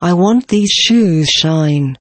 I want these shoes shine.